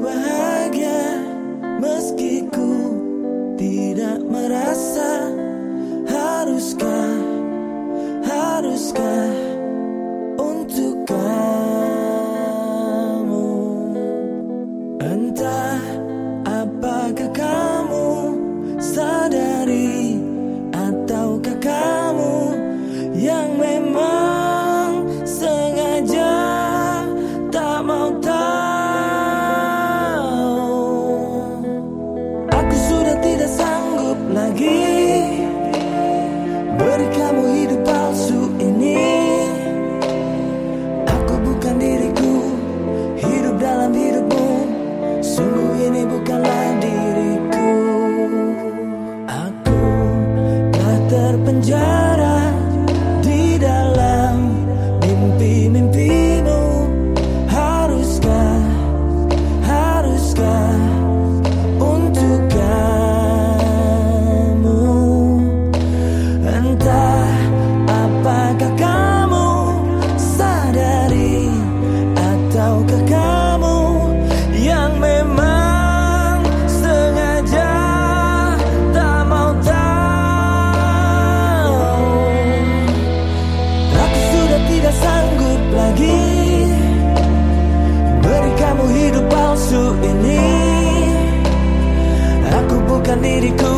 away. Again. I need it.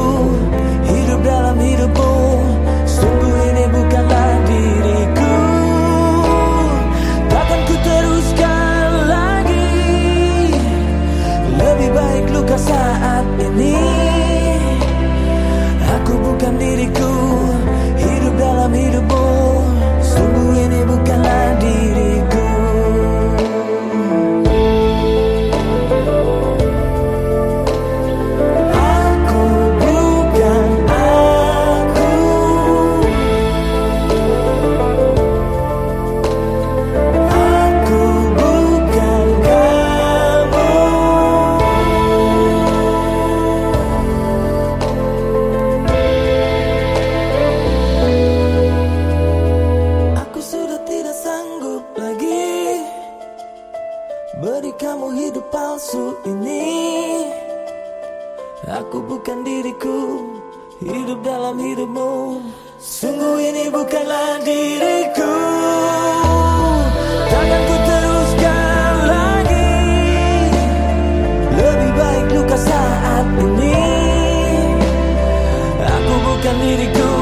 Di kamu hidup palsu ini. Aku bukan diriku Hidup dalam hidupmu. Sungguh ini bukanlah diriku. Takkan ku teruskan lagi. Lebih baik luka saat ini. Aku bukan diriku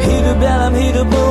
Hidup dalam hidupmu.